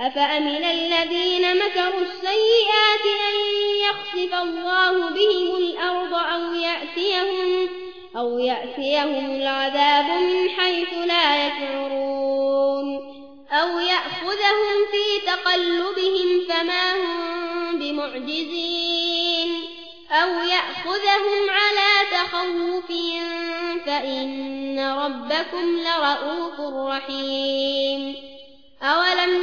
أفأمن الذين مكروا السيئات أن يخسف الله بهم الأرض أو يأتيهم, أو يأتيهم العذاب من حيث لا يشعرون أو يأخذهم في تقلبهم فما هم بمعجزين أو يأخذهم على تخوف فإن ربكم لرؤوف رحيم أولم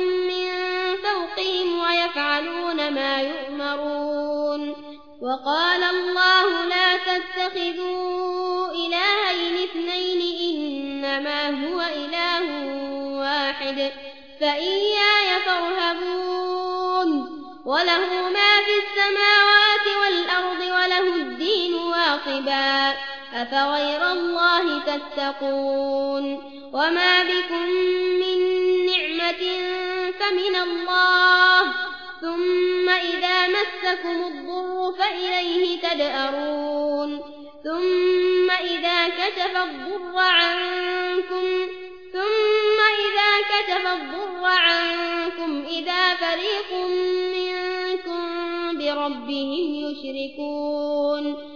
فوقهم ويفعلون ما يؤمرون. وقال الله لا تتخذوا إلهين اثنين إنما هو إله واحد فإياي فارهبون. وله ما في السماوات والأرض وله الدين واقبا أفغير الله تتقون؟ وما بكم فمن الله. ثم إذا مسكم الضر فإليه تدأرون. ثم إذا كشف الضر عنكم ثم إذا كشف الضر عنكم إذا فريق منكم بربهم يشركون.